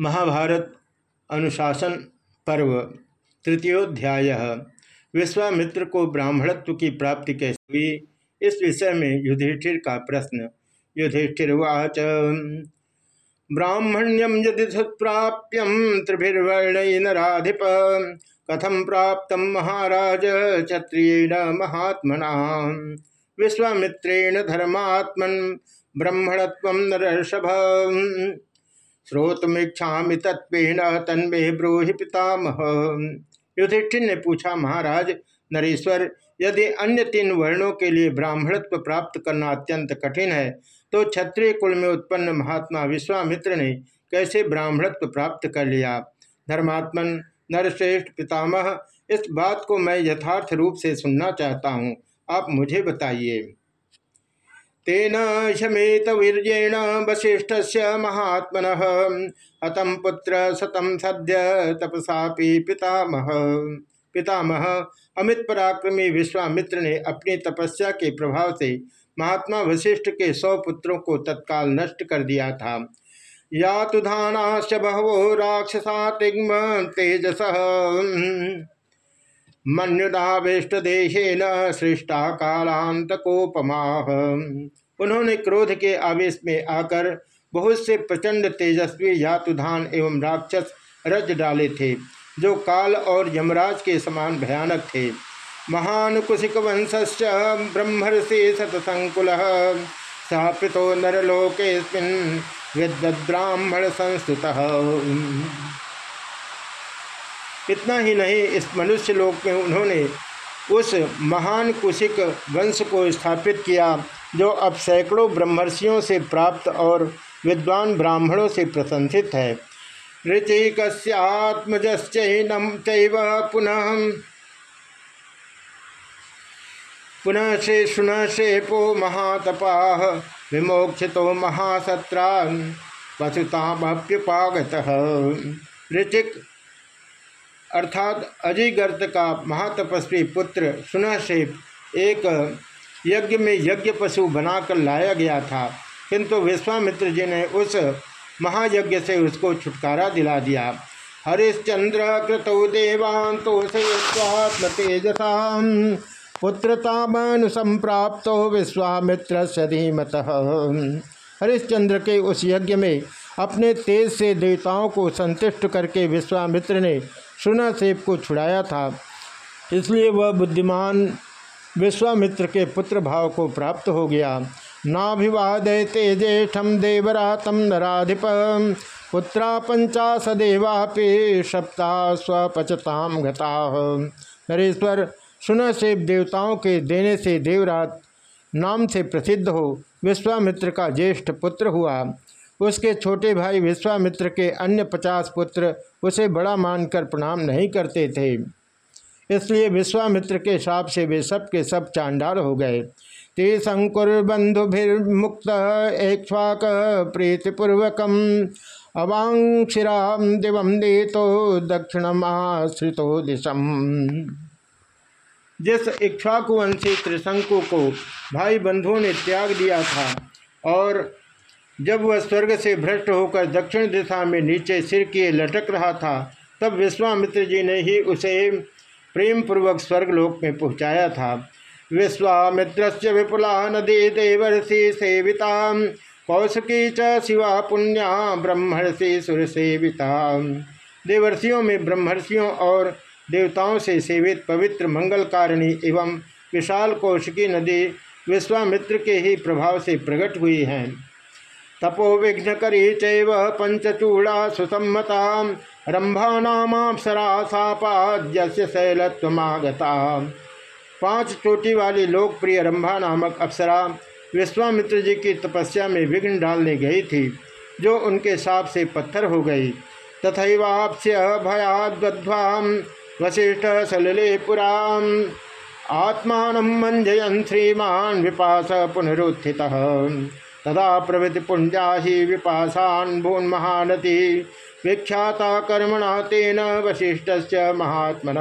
महाभारत अनुशासन पर्व, तृतीयोध्याय, विश्वामित्र को ब्राह्मणत्व की प्राप्ति कैसे हुई? इस विषय में युधिष्ठिर का प्रश्न। युधिष्ठिर्वाच ब्राह्मण्यम यदि सत्प्राप्यम त्रिभिर्वर्ण नाधिप कथम प्राप्त महाराज क्षत्रिय महात्मना? विश्वामित्रेण धर्मात्मन ब्रह्मणत्व नरषभ श्रोतमीक्षा तत्वेन तन्मे ब्रूहि पितामह। युधिष्ठिर ने पूछा, महाराज, नरेश्वर, यदि अन्य तीन वर्णों के लिए ब्राह्मणत्व प्राप्त करना अत्यंत कठिन है तो क्षत्रिय कुल में उत्पन्न महात्मा विश्वामित्र ने कैसे ब्राह्मणत्व प्राप्त कर लिया? धर्मात्मन, नरश्रेष्ठ पितामह, इस बात को मैं यथार्थ रूप से सुनना चाहता हूँ। आप मुझे बताइए। तेन शमेत वीर्येण वशिष्ठ से महात्मन। हतम पुत्र सतम सद्य तपसा पितामह। पितामह, अमित पराक्रमी विश्वामित्र ने अपनी तपस्या के प्रभाव से महात्मा वशिष्ठ के सौ पुत्रों को तत्काल नष्ट कर दिया था। या तो धानाश्च बहवो राक्षसा तिग्म तेजस। मन्युदावेष्ट देशेन सृष्टा कालांत कोपमा उन्होंने क्रोध के आवेश में आकर बहुत से प्रचंड तेजस्वी यातुधान एवं राक्षस रज डाले थे, जो काल और यमराज के समान भयानक थे। महान कुशिक वंश ब्रह्मर्षि सतसंकुल स्थापितो नरलोके विद्राह्मण संस्तुत। इतना ही नहीं, इस मनुष्य लोक में उन्होंने उस महान कुशिक वंश को स्थापित किया, जो अब सैकड़ों ब्रह्मर्षियों से प्राप्त और विद्वान ब्राह्मणों से प्रशंसित है। ऋचिकस्यात्मजश्चैनम चैव पुनः पुनः से शुन शेपो महातपा विमोक्षितो महासत्रान वसुतामप्युपागत। ऋचिक अर्थात अजिगर्त का महातपस्वी पुत्र सुनहसेप एक यज्ञ में यज्ञ पशु बनाकर लाया गया था, किंतु विश्वामित्र जी ने उस महायज्ञ से उसको छुटकारा दिला दिया। हरिश्चंद्र कृतौ देवांतो स्वात्म तेजसा पुत्रतामनुसंप्राप्तो विश्वामित्र सधीमत हरिश्चंद्र के उस यज्ञ में अपने तेज से देवताओं को संतुष्ट करके विश्वामित्र ने सुना सेब को छुड़ाया था। इसलिए वह बुद्धिमान विश्वामित्र के पुत्र भाव को प्राप्त हो गया। नाभिवादयते ज्येष्ठम देवरातम नराधिप। पुत्रा पंचाशदेवापि सप्ता स्वपचताम घता नरेश्वर, सुन से देवताओं के देने से देवरात नाम से प्रसिद्ध हो। विश्वामित्र का ज्येष्ठ पुत्र हुआ। उसके छोटे भाई विश्वामित्र के अन्य पचास पुत्र उसे बड़ा मानकर प्रणाम नहीं करते थे। इसलिए विश्वामित्र के साप से वे सब के सब चांडाल हो गए। ते शंकुर्बंधुभिर्मुक्त एक्वाक प्रीतिपूर्वक अवांशिरा दिवम दे तो दक्षिणमाश्रितो दिशम। जिस इक्ष्वाकुवंशी त्रिशंकु को भाई बंधुओं ने त्याग दिया था और जब वह स्वर्ग से भ्रष्ट होकर दक्षिण दिशा में नीचे सिर किए लटक रहा था, तब विश्वामित्र जी ने ही उसे प्रेम पूर्वक स्वर्गलोक में पहुँचाया था। विश्वामित्र विपुला नदी देवर्षि सेविता कौशकी च शिवा पुण्या, ब्रह्मर्षि सुर सेविता देवर्षियों में ब्रह्मर्षियों और देवताओं से सेवित पवित्र मंगलकारिणी एवं विशाल कौशिकी नदी विश्वामित्र के ही प्रभाव से प्रकट हुई हैं। तपो विघ्न करी चैव पंचचूड़ा सुसम्मता रंभानामापसरा सापाद्य शैलत्वमागता पाँच चोटी वाली लोकप्रिय रंभा नामक अप्सरा विश्वामित्र जी की तपस्या में विघ्न डालने गई थी, जो उनके साप से पत्थर हो गई। तथैवाप्स्य भयाद्वध्वा, वशिष्ठ सलले पुरा आत्मा मंजयन श्रीमान विपास पुनरुत्थित। तदा प्रभृति पुंजा ही विपासान भून महानती विख्याता कर्मणा तेन वशिष्ठ महात्मन।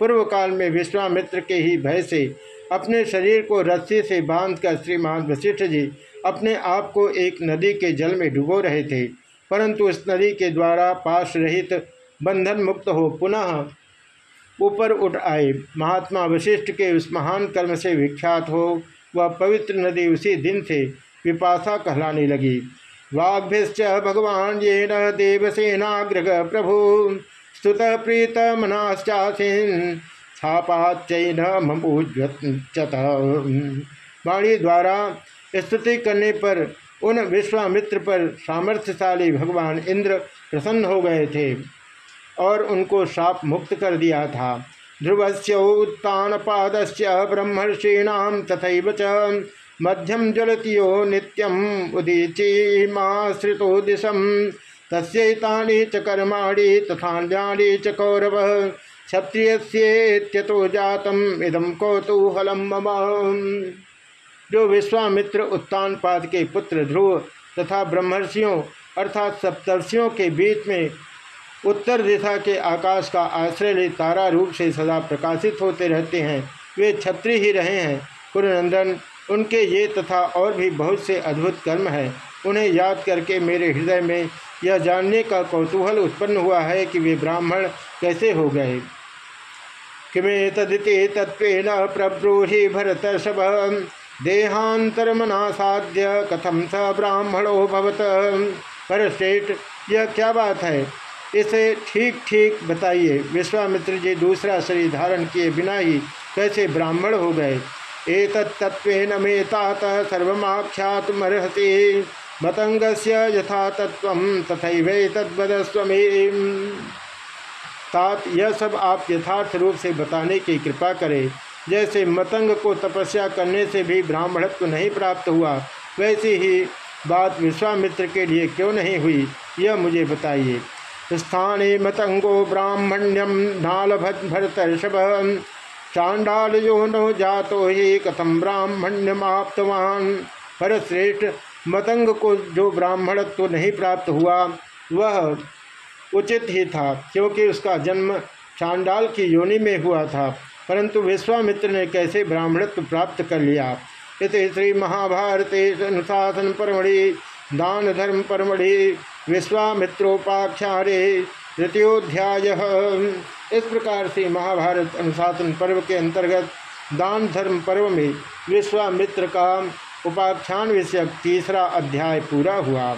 पूर्व काल में विश्वामित्र के ही भय से अपने शरीर को रस्सी से बांधकर श्रीमान वशिष्ठ जी अपने आप को एक नदी के जल में डुबो रहे थे, परंतु इस नदी के द्वारा पाश रहित बंधन मुक्त हो पुनः ऊपर उठ आए। महात्मा वशिष्ठ के उस महान कर्म से विख्यात हो, वह पवित्र नदी उसी दिन से विपाशा कहलाने लगी। वाग्भिश्च भगवान ये न देवसेनाग्रह प्रभु, स्तुत प्रीत मनाश्चासीन छापाचैन मपूजत वाणी द्वारा स्तुति करने पर उन विश्वामित्र पर सामर्थ्यशाली भगवान इंद्र प्रसन्न हो गए थे और उनको शाप मुक्त कर दिया था। ध्रुव से उत्तान पाद ब्रह्मर्षीणाम तथा च मध्यम ज्वलतियो नित्यम उदीचीमाश्रितो दिशम। तस्तानी च कर्माणी तथान्याणी च कौरव। क्षत्रिय तो जातम इदम कौतूहलम मम। जो विश्वामित्र उत्तानपाद के पुत्र ध्रुव तथा ब्रह्मर्षियों अर्थात सप्तर्षियों के बीच में उत्तर दिशा के आकाश का आश्रय ले तारा रूप से सदा प्रकाशित होते रहते हैं। वे छत्री ही रहे हैं। पुरनंदन उनके ये तथा और भी बहुत से अद्भुत कर्म हैं। उन्हें याद करके मेरे हृदय में यह जानने का कौतूहल उत्पन्न हुआ है कि वे ब्राह्मण कैसे हो गए। किमे तदिति तत्व प्रब्रूहि भरत शब देहांतरमना साध्य कथम स ब्राह्मणो भवत। पर श्रेष्ठ यह क्या बात है? इसे ठीक ठीक बताइए। विश्वामित्र जी दूसरा शरीर धारण किए बिना ही कैसे ब्राह्मण हो गए? एक तत्व न मे तात सर्वख्यातमर्हति मतंग से यथा तत्व तथा तद्वदस्व तात यह सब आप यथार्थ रूप से बताने की कृपा करें। जैसे मतंग को तपस्या करने से भी ब्राह्मणत्व नहीं प्राप्त हुआ, वैसी ही बात विश्वामित्र के लिए क्यों नहीं हुई, यह मुझे बताइए। स्थाने मतंगो ब्राह्मण्यम नाल भरतर्षभ चांडाल यो नो जातो ही कथम ब्राह्मण्य ब्राह्मण्यमाप्तवान। भरतश्रेष्ठ मतंग को जो ब्राह्मणत्व नहीं प्राप्त हुआ, वह उचित ही था, क्योंकि उसका जन्म चांडाल की योनि में हुआ था, परंतु विश्वामित्र ने कैसे ब्राह्मणत्व प्राप्त कर लिया? इस श्री महाभारते अनुशासन परमढ़ि दान धर्म परमढ़ि विश्वामित्रोपाख्यारे तृतीयोध्याय। इस प्रकार से महाभारत अनुशासन पर्व के अंतर्गत दान धर्म पर्व में विश्वामित्र का उपाख्यान विषयक तीसरा अध्याय पूरा हुआ।